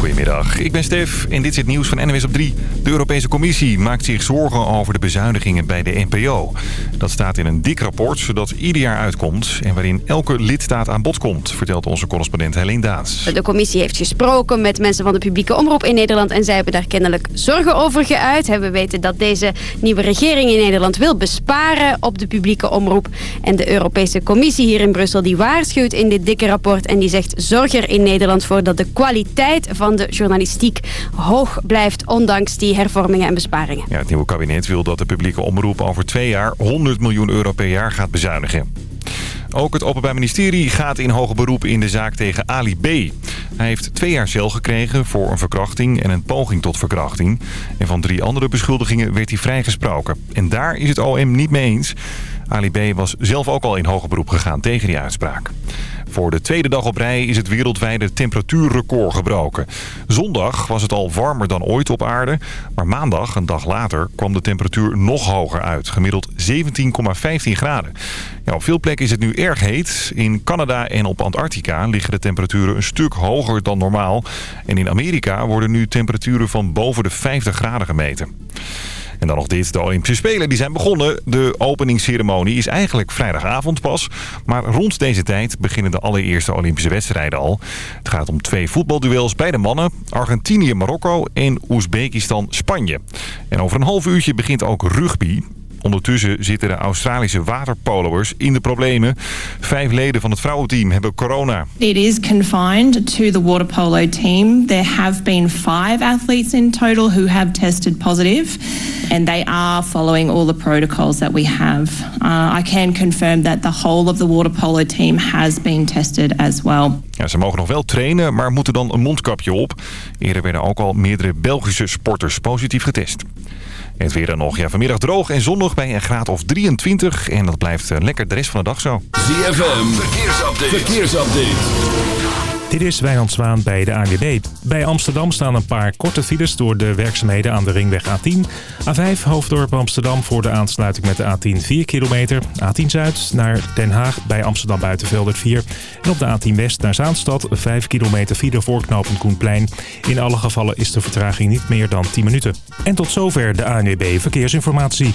Goedemiddag, ik ben Stef en dit is het nieuws van NWS op 3. De Europese Commissie maakt zich zorgen over de bezuinigingen bij de NPO. Dat staat in een dik rapport dat ieder jaar uitkomt... en waarin elke lidstaat aan bod komt, vertelt onze correspondent Helene Daans. De commissie heeft gesproken met mensen van de publieke omroep in Nederland... en zij hebben daar kennelijk zorgen over geuit. We weten dat deze nieuwe regering in Nederland wil besparen op de publieke omroep. En de Europese Commissie hier in Brussel die waarschuwt in dit dikke rapport... en die zegt zorg er in Nederland voor dat de kwaliteit van de journalistiek hoog blijft... ondanks die hervormingen en besparingen. Ja, het nieuwe kabinet wil dat de publieke omroep over twee jaar 100 miljoen euro per jaar gaat bezuinigen. Ook het Openbaar Ministerie gaat in hoger beroep in de zaak tegen Ali B. Hij heeft twee jaar cel gekregen voor een verkrachting en een poging tot verkrachting. En van drie andere beschuldigingen werd hij vrijgesproken. En daar is het OM niet mee eens. Ali B. was zelf ook al in hoger beroep gegaan tegen die uitspraak. Voor de tweede dag op rij is het wereldwijde temperatuurrecord gebroken. Zondag was het al warmer dan ooit op aarde. Maar maandag, een dag later, kwam de temperatuur nog hoger uit. Gemiddeld 17,15 graden. Ja, op veel plekken is het nu erg heet. In Canada en op Antarctica liggen de temperaturen een stuk hoger dan normaal. En in Amerika worden nu temperaturen van boven de 50 graden gemeten. En dan nog dit. De Olympische Spelen die zijn begonnen. De openingsceremonie is eigenlijk vrijdagavond pas. Maar rond deze tijd beginnen de allereerste Olympische wedstrijden al. Het gaat om twee voetbalduels bij de mannen. Argentinië-Marokko en Oezbekistan-Spanje. En over een half uurtje begint ook rugby. Ondertussen zitten de Australische waterpoloers in de problemen. Vijf leden van het vrouwenteam hebben corona. It is confined to the water polo team. There have been five athletes in total who have tested positive. And they are following all the protocols that we have. Uh, I can confirm that the whole of the water polo team has been tested as well. Ja, ze mogen nog wel trainen, maar moeten dan een mondkapje op. Eerder werden ook al meerdere Belgische sporters positief getest. Het weer dan nog. Ja, vanmiddag droog en zonnig bij een graad of 23. En dat blijft eh, lekker de rest van de dag zo. ZFM, verkeersupdate. verkeersupdate. Dit is Wijnand Zwaan bij de ANWB. Bij Amsterdam staan een paar korte files door de werkzaamheden aan de ringweg A10. A5 Hoofddorp Amsterdam voor de aansluiting met de A10 4 kilometer. A10 Zuid naar Den Haag bij Amsterdam Buitenveldert 4. En op de A10 West naar Zaanstad 5 kilometer file voor knooppunt Koenplein. In alle gevallen is de vertraging niet meer dan 10 minuten. En tot zover de ANWB Verkeersinformatie.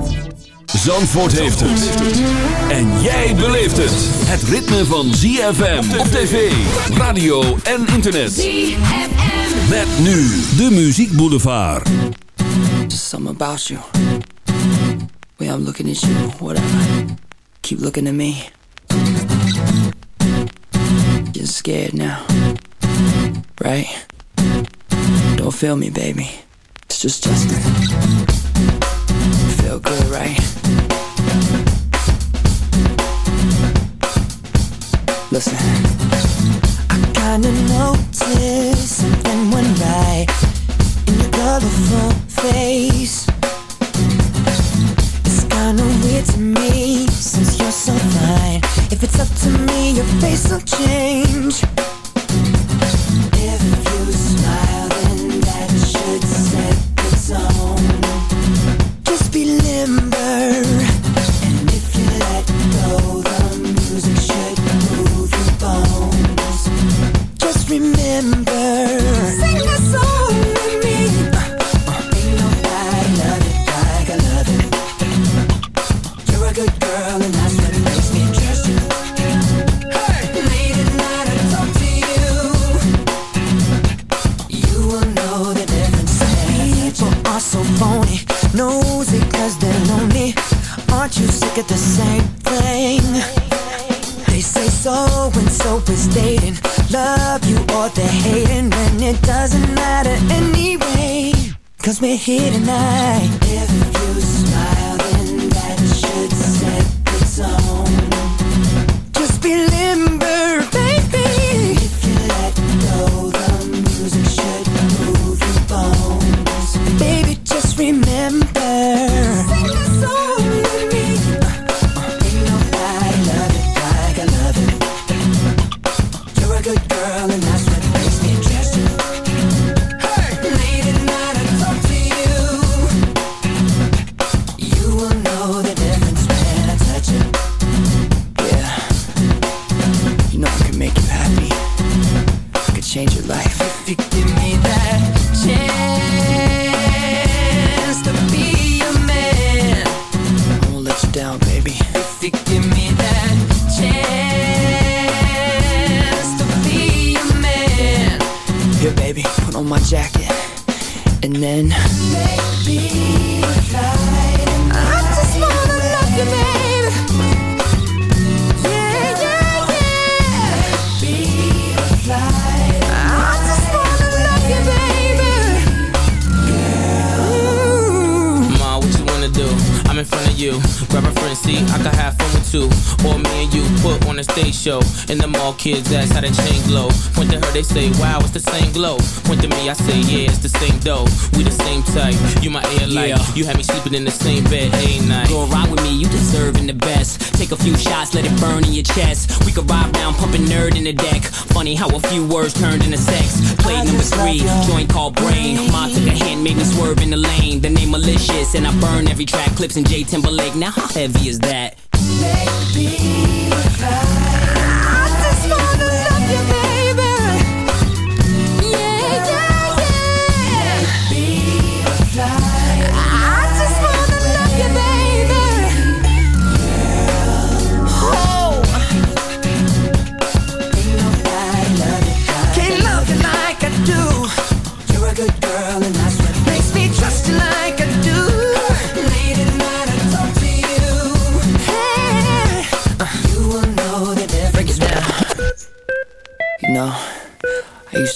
Zandvoort heeft het. En jij beleeft het. Het ritme van ZFM op tv, radio en internet. ZFM. Met nu de Muziek Boulevard. Just something about you. Way I'm looking at you, whatever. Keep looking at me. Getting scared now. Right? Don't feel me, baby. It's just Justin. Feel good, right? Listen. I kinda noticed something went right in your colorful face. It's kinda weird to me since you're so fine. If it's up to me, your face will change. If and stage show. And them all kids ask how the chain glow. Point to her, they say, wow, it's the same glow. Point to me, I say, yeah, it's the same dough. We the same type. You my air light. Yeah. You had me sleeping in the same bed every night. Go ride with me, you deserving the best. Take a few shots, let it burn in your chest. We could ride round, pumping nerd in the deck. Funny how a few words turned into sex. Plate number three, joint called brain. Ma took a hand, made me swerve in the lane. The name malicious, and I burn every track. Clips in J Timberlake. Now how heavy is that? Can't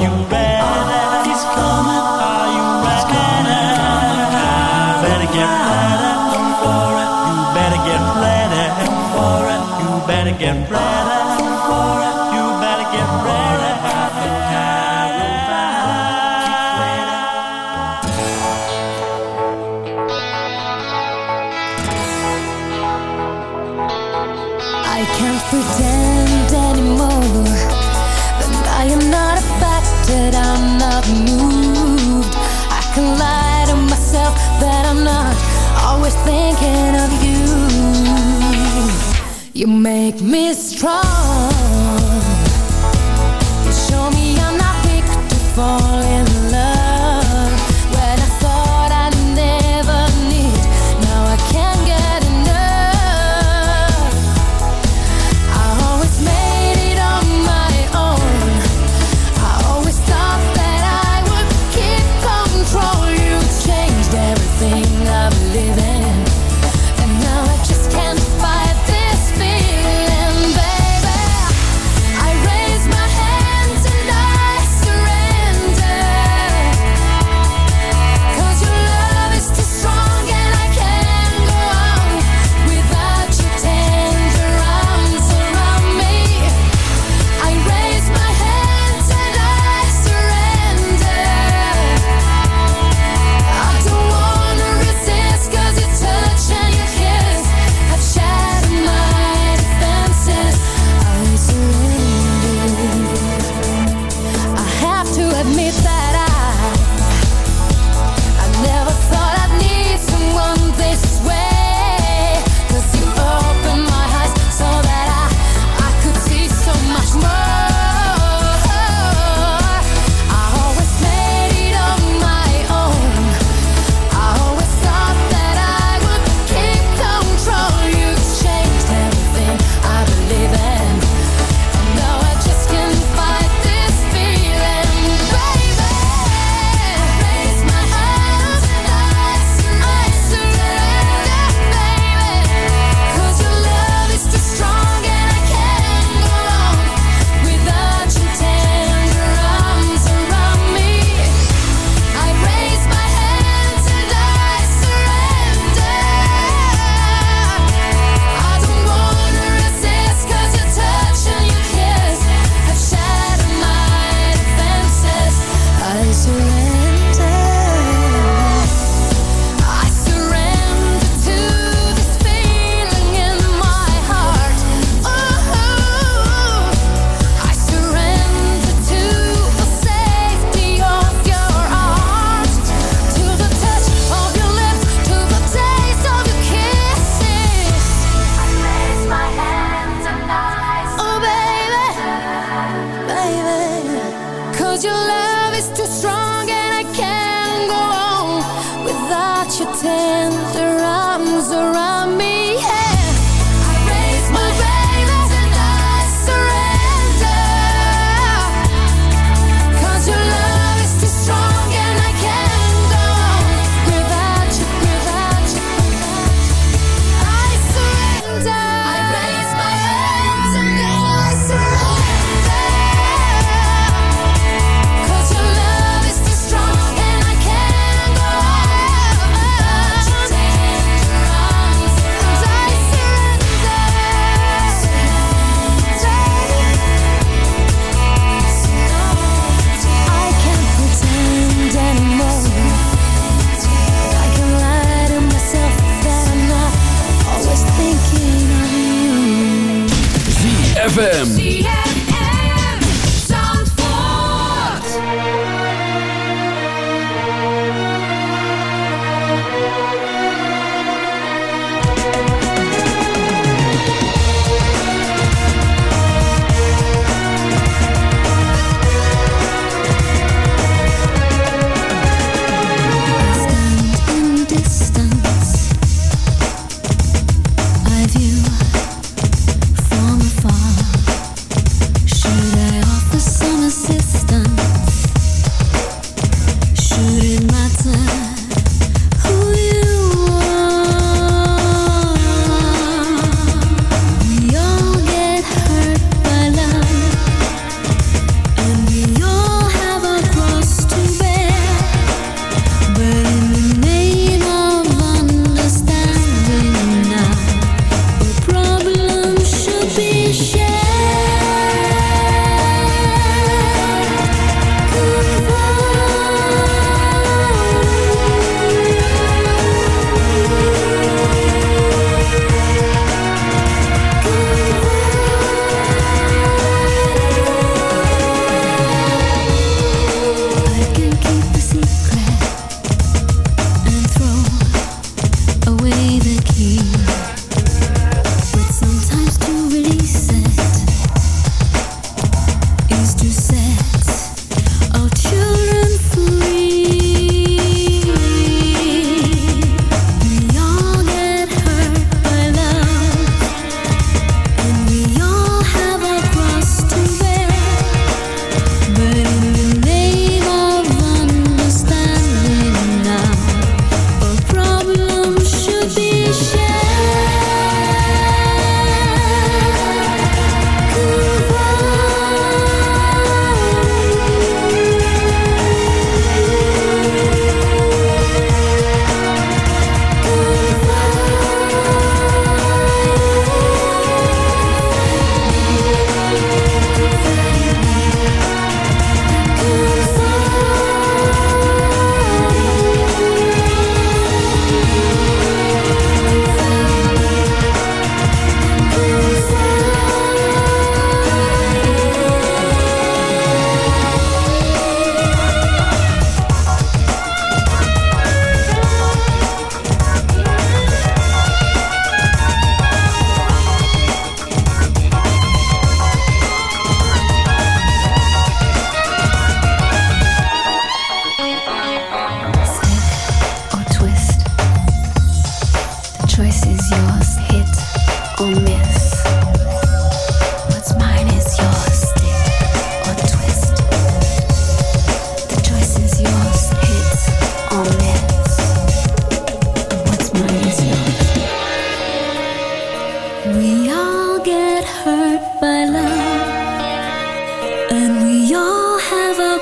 you ready?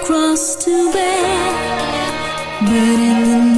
cross to bear, but in the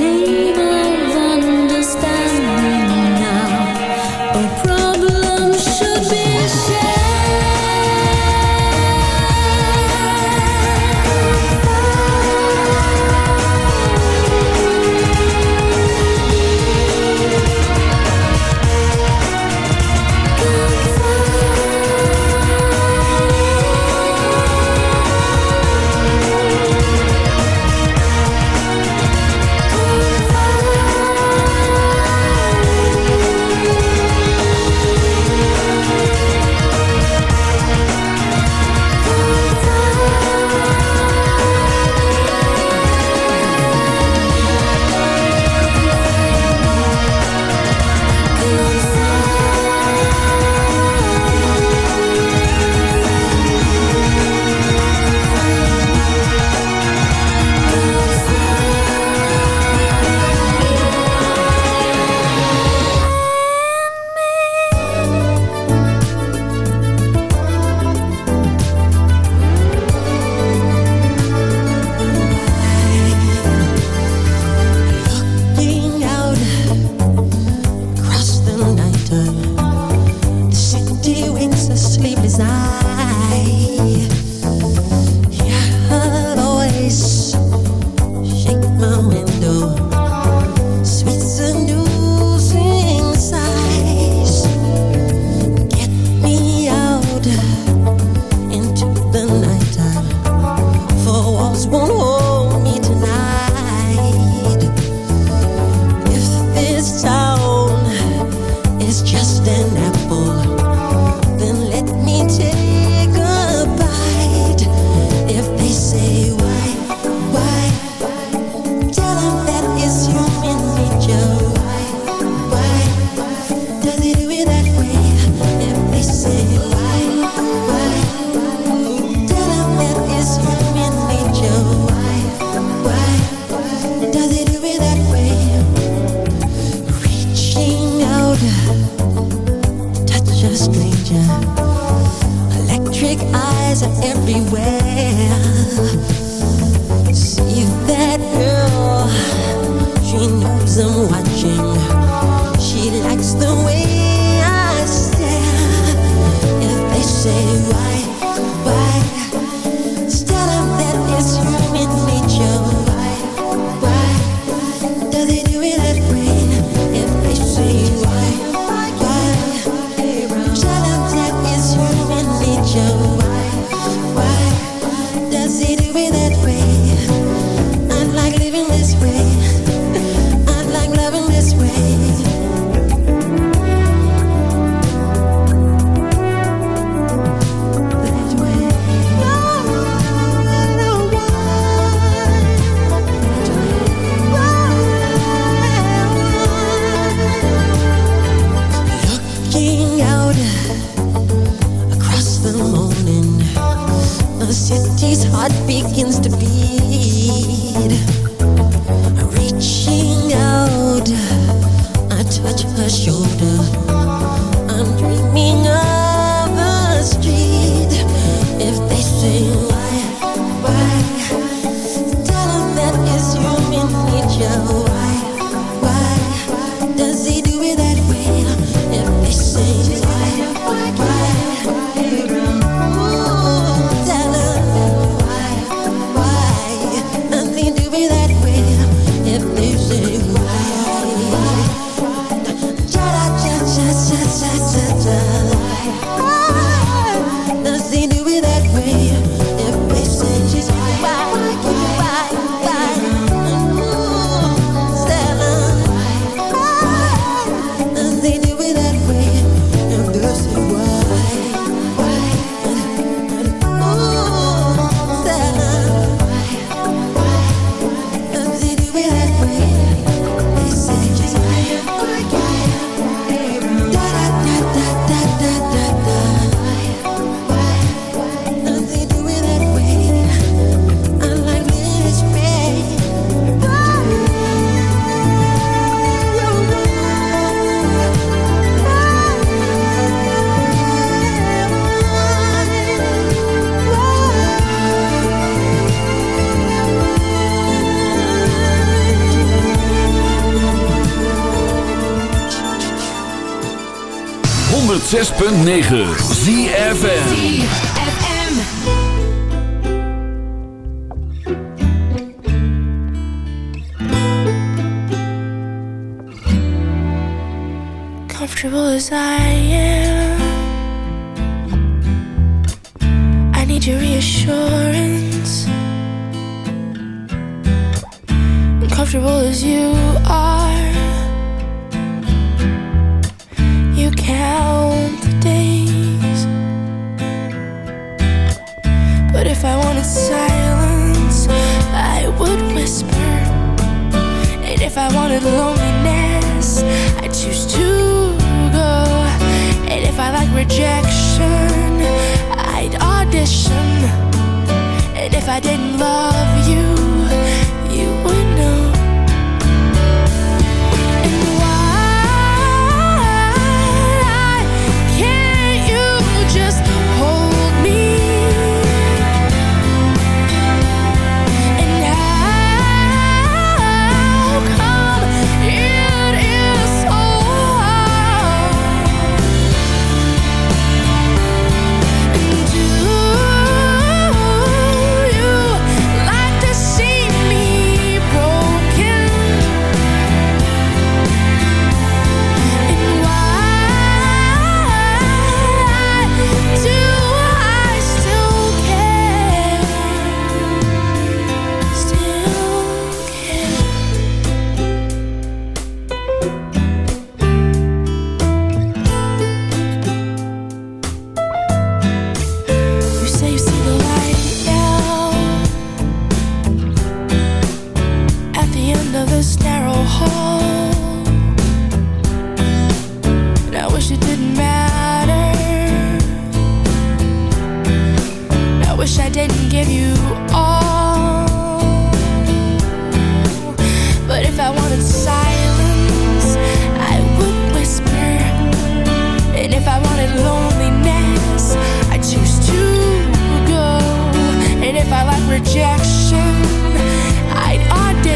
It's just an apple. 106.9 ZFN I wanted loneliness, I'd choose to go. And if I like rejection, I'd audition. And if I didn't love you, you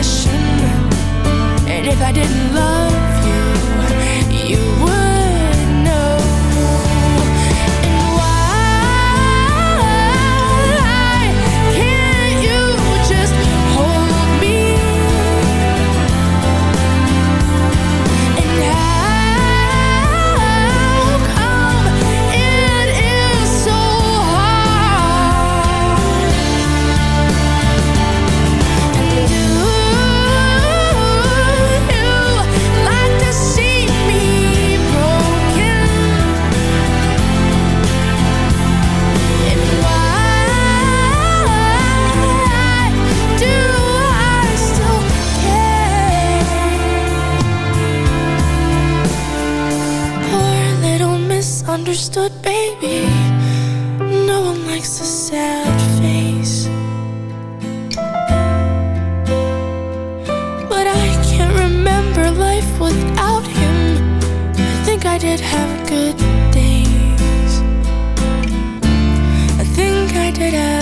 I'd. And if I didn't love you, you would misunderstood baby. No one likes a sad face. But I can't remember life without him. I think I did have good days. I think I did have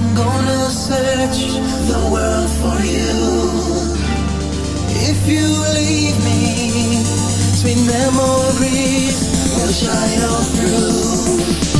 I'm gonna search the world for you. If you leave me, sweet memories will shine all through.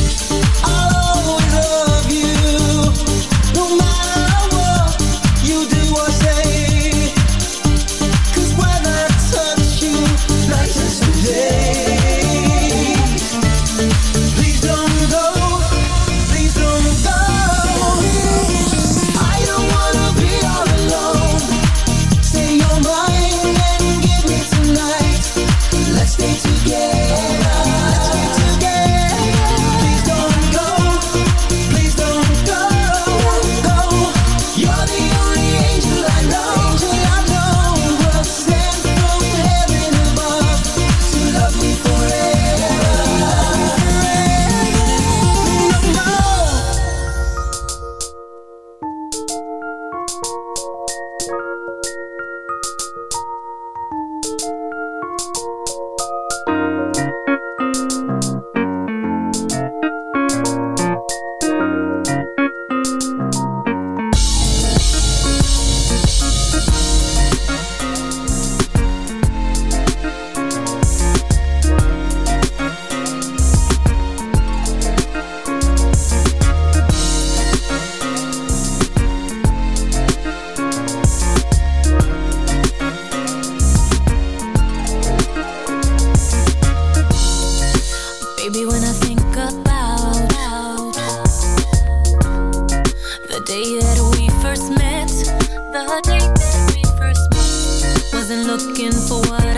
looking for what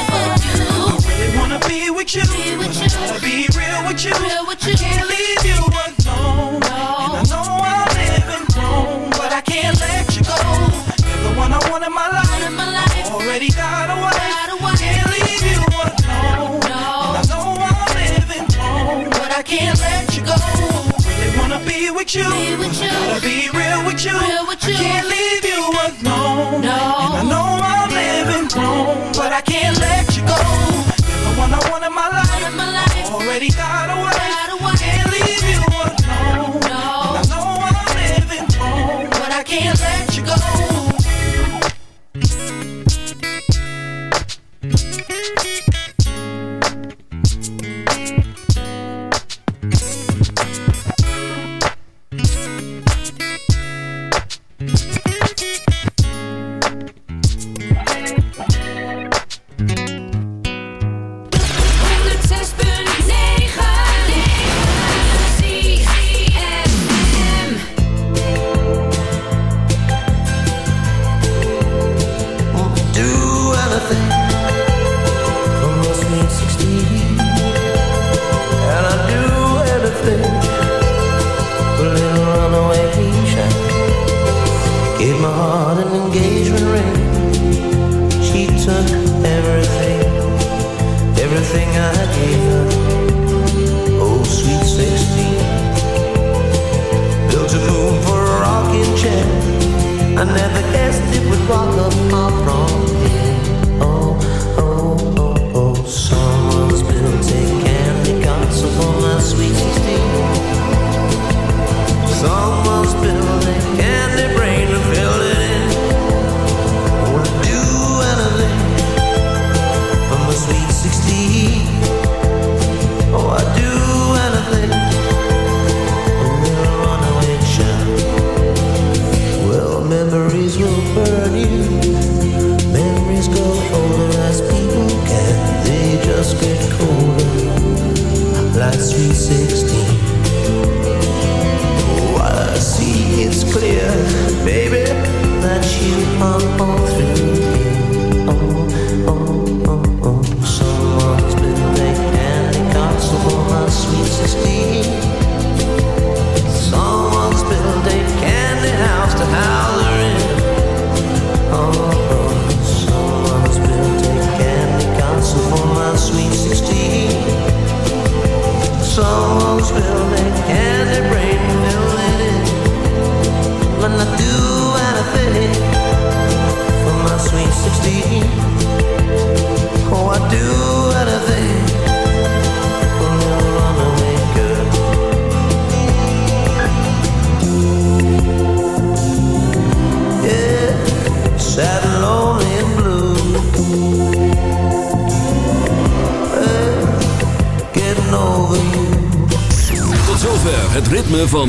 wanna be with you, I gotta be real with you. I can't leave you alone, and I know I'm living wrong, but I can't let you go. You're the one I want in my life. I already got a wife. Can't leave you alone, and I know I'm living wrong, but I can't let you go. Really wanna be with you, but I gotta be real with you. I can't